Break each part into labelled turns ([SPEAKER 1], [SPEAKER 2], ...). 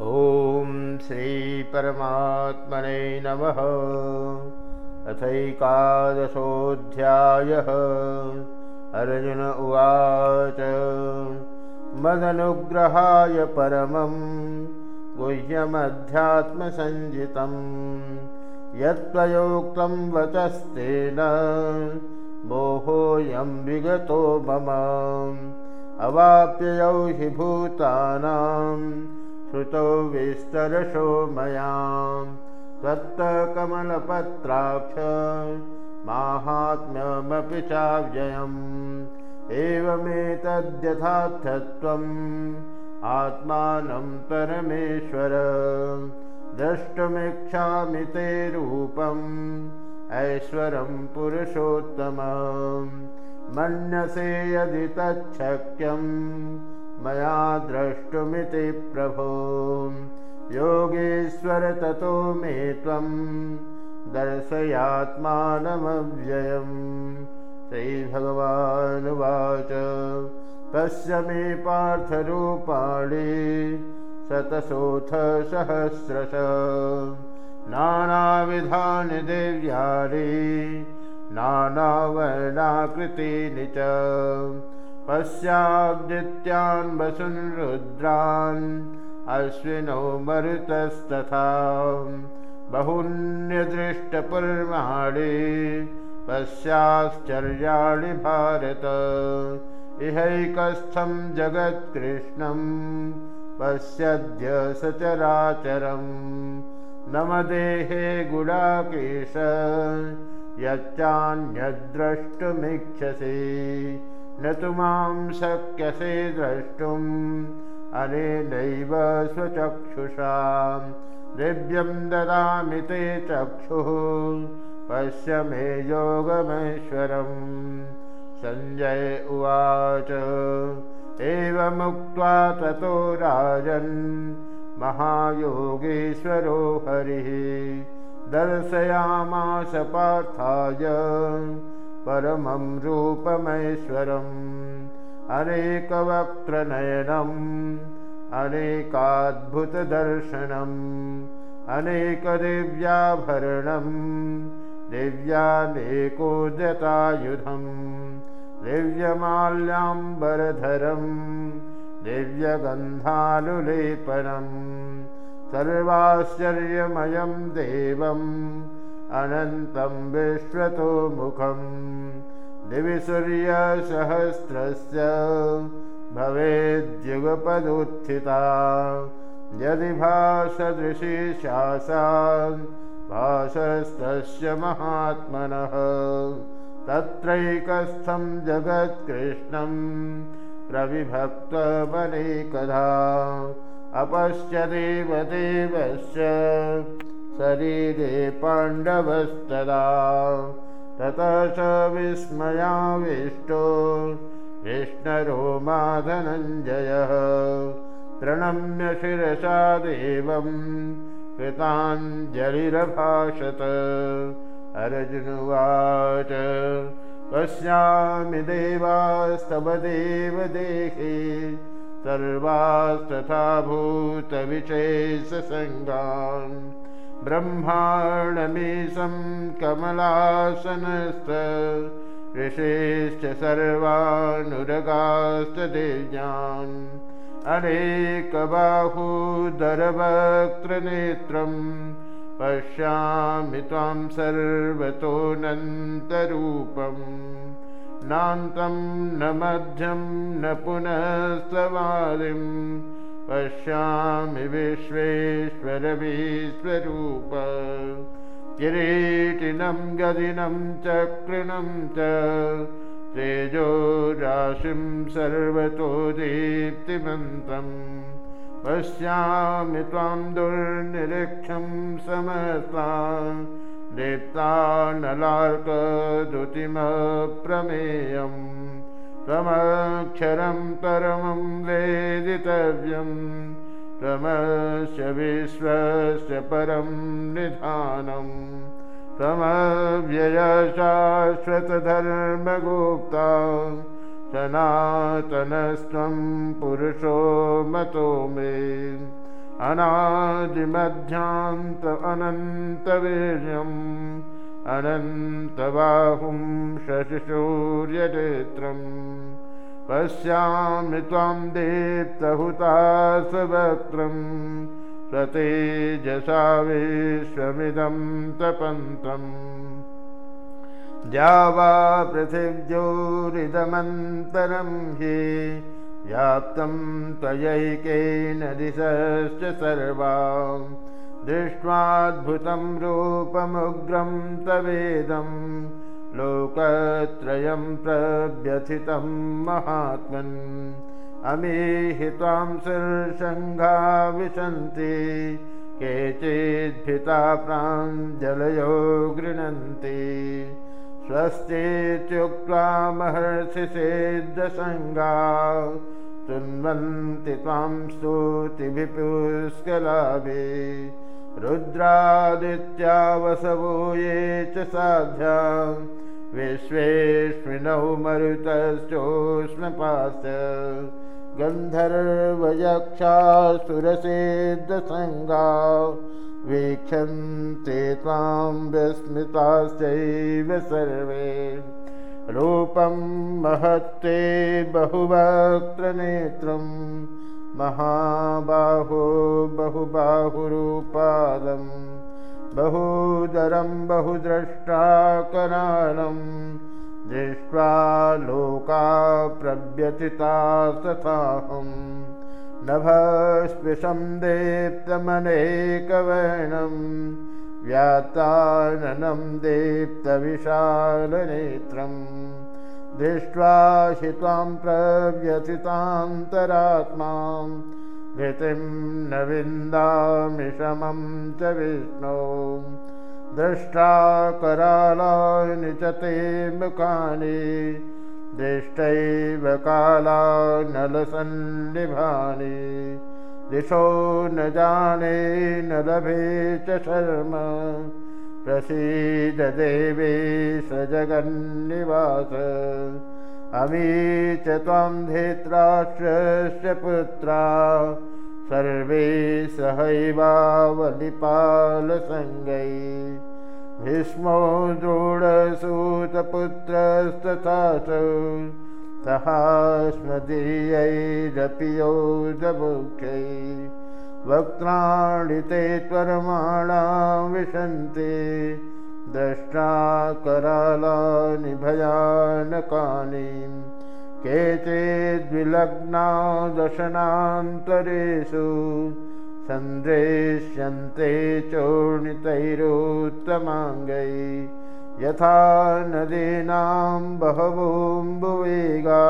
[SPEAKER 1] ॐ श्रीपरमात्मने नमः। अथैकादशोऽध्यायः। अर्जुन उवाच मदनुग्रहाय परमं गुह्यमध्यात्मसञ्जितं यत्त्वयोक्तं वचस्तेन मोहोऽयं विगतो मम। अवाप्ययौ हि भूतानां श्रुतौ विस्तरशो मया त्वत्तकमलपत्राक्ष माहात्म्यमपि चाव्ययम्। एवमेतद्यथार्थत्वम् आत्मानं परमेश्वर। द्रष्टुमिच्छामि ते रूपम् ऐश्वरं पुरुषोत्तमम्। मन्यसे यदि तच्छक्यं मया द्रष्टुमिति प्रभो। योगेश्वर ततो मे त्वं दर्शयात्मानमव्ययम्। श्रीभगवानुवाच तस्य मे पार्थरूपाणि शतशोऽथ सहस्रश नानाविधानि दिव्यानि नानावर्णाकृतीनि च पश्याब्दित्यान् वसुन् रुद्रान् अश्विनौ मरुतस्तथा। बहुन्यदृष्टपुर्वाणि पश्याश्चर्याणि भारत। इहैकस्थं जगत्कृष्णं पश्यद्य सचराचरम्। नमदेहे गुडाकेश यच्चान्यद्द्रष्टुमिच्छसि न तु मां शक्यसे द्रष्टुम्। अनेनैव स्वचक्षुषा। दिव्यं ददामि ते चक्षुः। पश्य मे योगमेश्वरम्। सञ्जय उवाच। एवमुक्त्वा ततो राजन्। महायोगेश्वरो हरिः। दर्शयामास पार्थाय परमं रूपमैश्वरम्। अनेकवक्त्रनयनम् अनेकाद्भुतदर्शनम् अनेकदिव्याभरणम् दिव्यानेकोदतायुधम् दिव्यमाल्याम्बरधरम् दिव्यगन्धानुलेपनम् सर्वाश्चर्यमयं देवम् अनन्तं विश्वतो मुखम् दिवि सूर्यसहस्रस्य भवेद्युगपदुत्थिता। यदि भासदृशी शासान् भासस्तस्य महात्मनः। तत्रैकस्थं जगत्कृष्णम् प्रविभक्तमनेकधा। अपश्यदेव देवस्य शरीरे पाण्डवस्तदा। ततः स विस्मयाविष्टो विष्णरोमाधनञ्जयः प्रणम्य शिरसा देवं कृताञ्जलिरभाषत। अर्जुनुवाच पश्यामि देवास्तव देवदेहे सर्वास्तथा भूतविशेषसङ्गान् ब्रह्माणमीशं कमलासनस्थ ऋषेश्च सर्वानुरगास्तदेव्यान् अनेकबाहूदरवक्त्रनेत्रम् पश्यामि त्वां सर्वतोऽनन्तरूपम् नान्तं न मध्यं न पुनस्तवादिं पश्यामि विश्वेश्वरविश्वरूप किरीटिनं गदिनं चकृणं च तेजोराशिं सर्वतो दीप्तिमन्तम् पश्यामि त्वां दुर्निरीक्षं समस्ता दीप्तानलार्कदुतिमप्रमेयम् त्वमक्षरं परमं वेदितव्यं त्वमस्य विश्वस्य परं निधानम् त्वमव्ययशाश्वतधर्मगुप्ता सनातनस्त्वं पुरुषो मतो मे अनादिमध्यान्त अनन्तवीर्यम् अनन्तबाहुं शशिशूर्यनेत्रम् पश्यामि त्वां दीप्तहुतासवक्त्रम् स्वतेजसा विश्वमिदं तपन्तम् द्यावा पृथिव्योरिदमन्तरं हि व्याप्तं त्वयैकेन दिशश्च सर्वा दृष्ट्वाद्भुतं रूपमुग्रं तवेदं लोकत्रयं प्रव्यथितं महात्मन्। अमीहि त्वां सुर्षङ्घा विशन्ति केचिद्भिता प्राञ्जलयो गृह्णन्ति। स्वस्तीत्युक्त्वा महर्षिषेद्रसङ्गा शृण्वन्ति त्वां स्तुतिभिपुष्कलाभे रुद्रादित्यावसवो ये च साध्या। विश्वेष्मिनौ मरुतश्चोष्मपास्य गन्धर्वयक्षासुरसेद्रसङ्गा वीक्षन्ते त्वां विस्मिताश्चैव सर्वे। रूपं महत्ते बहुवक्त्रनेत्रं महाबाहो बहुबाहुरूपादं बहुदरं बहुद्रष्टाकरालं दृष्ट्वा लोका प्रव्यथिता तथाहम्। नभस्पृशं देप्तमनेकवर्णं व्याताननं देप्तविशालनेत्रम् दृष्ट्वा हि त्वां प्रव्यथितान्तरात्मां धृतिं न विन्दामि शमं च विष्णो। द्रष्टा करालानि च ते मुखानि दृष्टैव काला नलसन्निभानि दिशो न जाने न लभे च शर्म प्रसीद देवे स जगन्निवास अमी च त्वां धेत्राश्रस्य पुत्रा। सर्वे सहैवावलिपालसङ्गै। भीष्मो दृढसूतपुत्रस्तथा च। तहा स्मदीयैरपि योधमुख्यै वक्त्राणि ते त्वरमाणा विशन्ति द्रष्टा करालानि भयानकानि केचिद्विलग्ना दशनान्तरेषु सन्दृश्यन्ते चोणितैरोत्तमाङ्गै। यथा नदीनां बहवोऽम्बुवेगा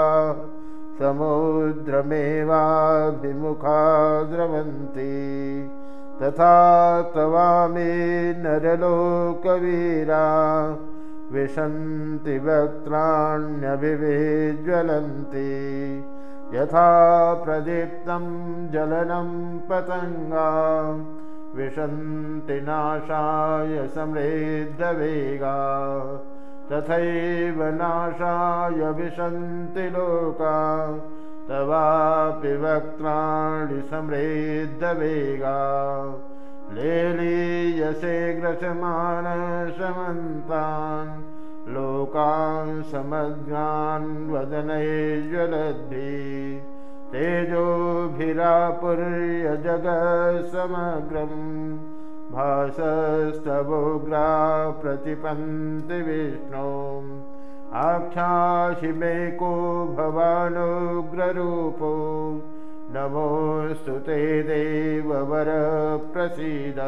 [SPEAKER 1] समुद्रमेवाभिमुखा द्रवन्ति तथा तवामे नरलोकवीरा विशन्ति वक्त्राण्यभिविज्वलन्ति। यथा प्रदीप्तं जलनं पतङ्गा विशन्ति नाशाय समृद्धवेगा तथैव नाशाय विशन्ति लोका तवापि वक्त्राणि समृद्धवेगा लेलीयसे ग्रसमानसमन्तान् लोकान् समग्रान् वदनैज्वलद्भिः तेजोभिरापुर्य जगत्समग्रम् भासस्तवोग्रा प्रतिपन्ति विष्णो को भवानुग्ररूपो। नमोऽस्तु ते देववरप्रसीद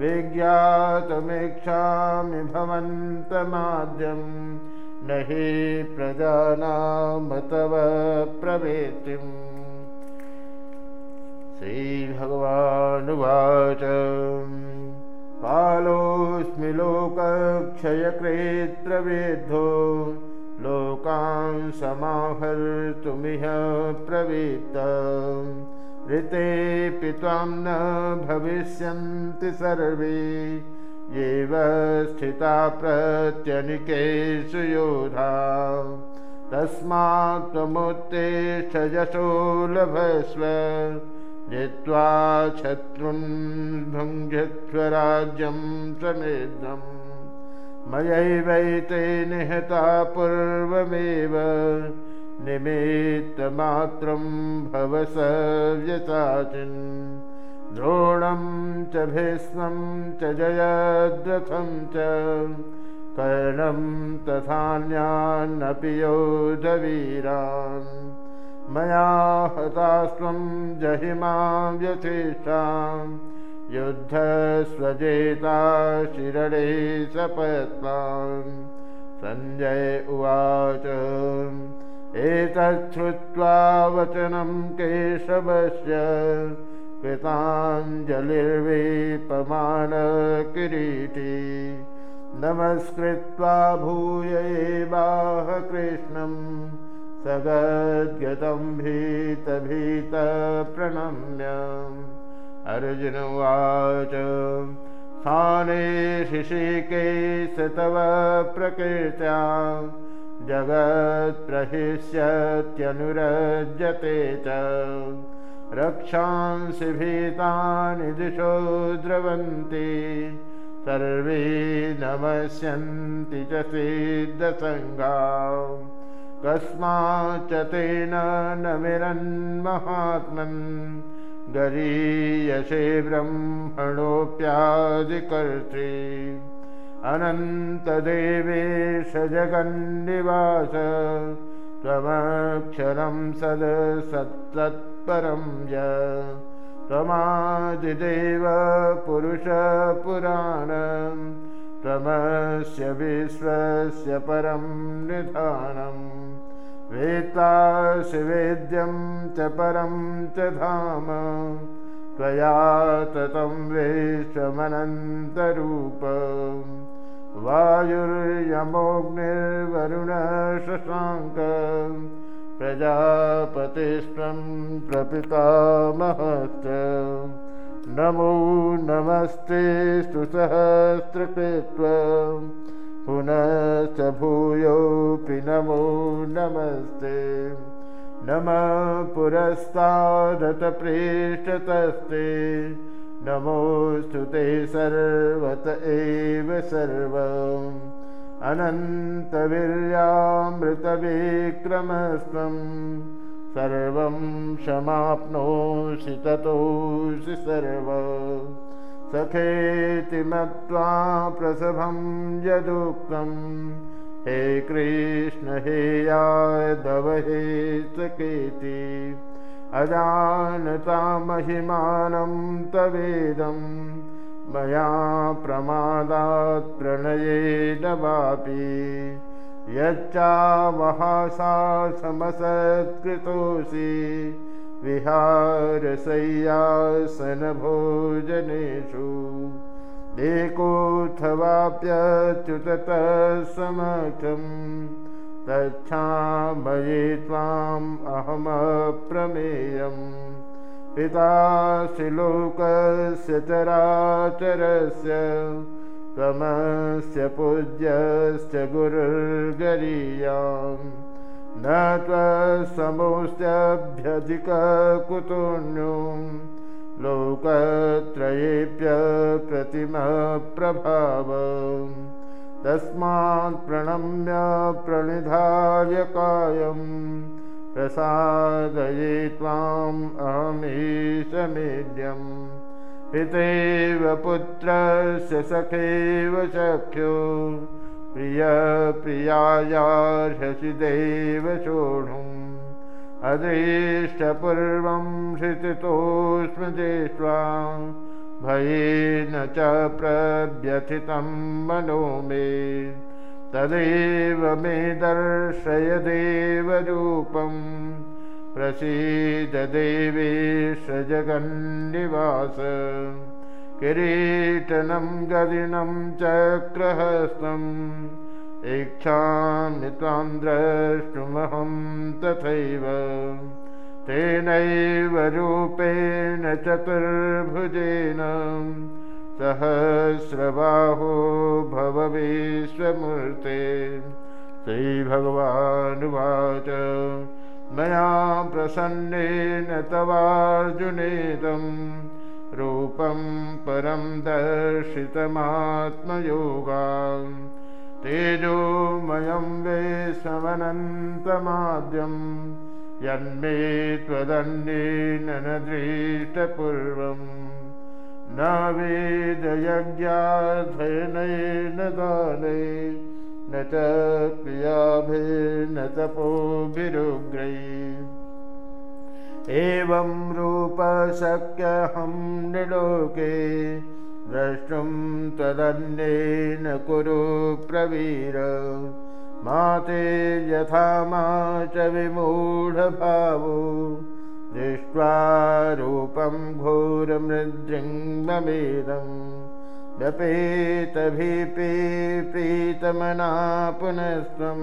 [SPEAKER 1] विज्ञातमीक्षामि भवन्तमाद्यं। न हि प्रजानाम तव प्रवेतिम् श्रीभगवानुवाच। कालोऽस्मि लोकक्षयकृत्रवेद्धो लोकान् समाहर्तुमिह प्रवृत्त। ऋतेऽपि त्वां न भविष्यन्ति सर्वे एव स्थिता प्रत्यनिकेषु योधा। तस्मात् त्वमुत्तिष्ठ यशो लभस्व जित्वा शत्रुन् भुञ्जस्वराज्यं समेधम् मयैवैते निहता पूर्वमेव निमित्तमात्रं भव स व्यसाचिन् द्रोणं च भीष्मं च जयद्रथं च कर्णं तथान्यान्नपि योधवीरान् मया हतास्त्वं जहिमा व्यथिष्ठां युद्धस्वजेता शिरणे सपत्वान् सञ्जय उवाच एतच्छ्रुत्वा वचनं केशवस्य। कृताञ्जलिर्वेपमानकिरीटी। नमस्कृत्वा भूय एवाह कृष्णं सगद्गतं भीतभीतप्रणम्य अर्जुन उवाच स्थाने शिशिकेश तव प्रकृत्या जगत्प्रहिष्यत्यनुरज्यते च। रक्षांसि भीतानि दिशो द्रवन्ति। सर्वे नमस्यन्ति च सिद्धसङ्गा कस्माच्च तेन न विरन्महात्मन् गरीयसे ब्रह्मणोऽप्यादिकर्त्रे। अनन्तदेवेश जगन्निवास। त्वमक्षरं सद् सत्तत्परं य। त्वमादिदेव पुरुषपुराणं त्वमस्य विश्वस्य परं निधानं। वेत्तासि वेद्यं च परं च धाम। त्वया ततं विश्वमनन्तरूप वायुर्यमोऽग्निर्वरुणशशाङ्क प्रजापतिष्ठं प्रपितामहश्च नमो नमस्ते सुसहस्रकृत्व। पुनश्च भूयोऽपि नमो नमस्ते। नमः पुरस्तादतपृष्ठतस्ते नमोऽस्तु ते सर्वत एव सर्वम्। अनन्तवीर्यामृतविक्रमस्त्वं सर्वं समाप्नोषि ततोषि सर्व। सखेति मत्वा प्रसभं यदुक्तं हे कृष्ण हे यादव हे सखेति अजानता महिमानं तवेदम् मया प्रमादात् प्रणयेन वापि यच्चावहासासमसत्कृतोऽसि विहारशय्यासनभोजनेषु समक्षं तच्छामये त्वाम् अहमप्रमेयम् पितासि लोकस्य चराचरस्य त्वमस्य पूज्यस्य गुरुर्गरीयां न त्वसमोऽस्त्यभ्यधिककुतुन्यो लोकत्रयेऽप्यप्रतिमप्रभाव तस्मात् प्रणम्य प्रणिधाय कायम्। प्रसादये त्वाम् अहमीशमेद्यम् पितेव पुत्रस्य सखेव सख्यो प्रियप्रियायार्हसिदेव सोढुम् अदृष्टपूर्वं श्रुतितोऽस्मि दृष्ट्वा भयेन च प्रव्यथितं मनो मे। तदेव मे दर्शय प्रसीददेवेश जगन्निवास। किरीटनं गदिनं चक्रहस्तम् इच्छामि त्वां द्रष्टुमहं तथैव। तेनैव रूपेण चतुर्भुजेन सहस्रबाहो भव विश्वमूर्ते श्रीभगवानुवाच मया प्रसन्नेन तवार्जुनेदं रूपं परं दर्शितमात्मयोगा तेजोमयं वे समनन्तमाद्यं यन्मे त्वदन्येन न दृष्टपूर्वम् न वेदयज्ञाध्ययनेन दाने न च क्रियाभिर्न तपोभिरुग्रै एवं रूपशक्यहं निलोके द्रष्टुं त्वदन्येन कुरु प्रवीर। मा ते यथा मा च विमूढभावो दृष्ट्वा रूपं व्यपेतभिपीतमना पुनस्त्वं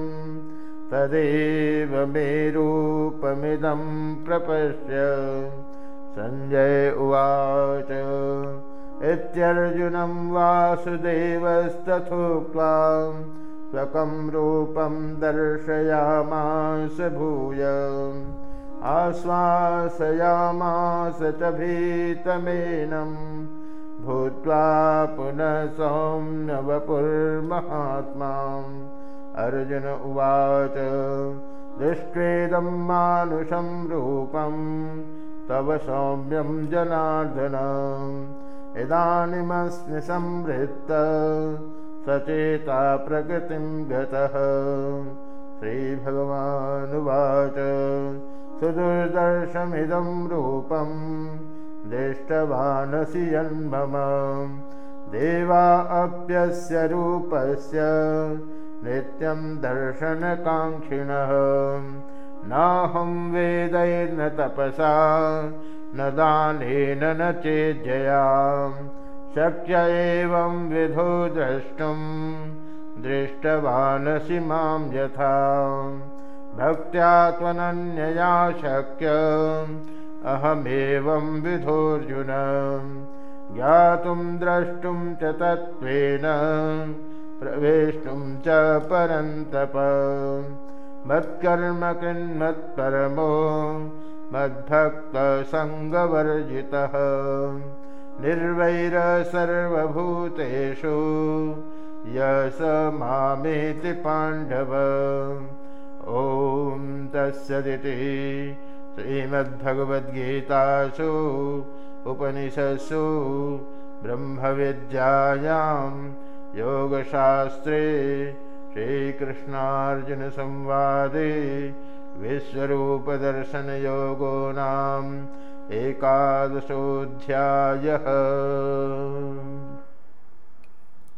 [SPEAKER 1] तदेव मे रूपमिदं प्रपश्य। सञ्जय उवाच इत्यर्जुनं वासुदेवस्तथोक्त्वा स्वकं रूपं दर्शयामास भूय। आश्वासयामास च भीतमेनं भूत्वा पुनः सौम्यवपुर्महात्मा अर्जुन उवाच दृष्ट्वेदं मानुषं रूपं तव सौम्यं जनार्दन। इदानीमस्मि संवृत्त सचेता प्रकृतिं गतः। श्रीभगवानुवाच सुदुर्दर्शमिदं रूपं दृष्टवानसि यन्मम देवा अप्यस्य रूपस्य नित्यं दर्शनकाङ्क्षिणः। नाहं वेदैर्न तपसा न दानेन न चेज्जया शक्य एवं विधो द्रष्टुं दृष्टवानसि मां यथा। भक्त्या त्वनन्यया शक्य अहमेवं विधोऽर्जुन ज्ञातुं द्रष्टुं च तत्त्वेन प्रवेष्टुं च परन्तप। मत्कर्म किन्मत्परमो मद्भक्तसङ्गवर्जितः। निर्वैर सर्वभूतेषु यस मामेति पाण्डव। ॐ तस्सदिति श्रीमद्भगवद्गीतासु उपनिषत्सु ब्रह्मविद्यायां योगशास्त्रे श्रीकृष्णार्जुनसंवादे विश्वरूपदर्शनयोगो नाम एकादशोऽध्यायः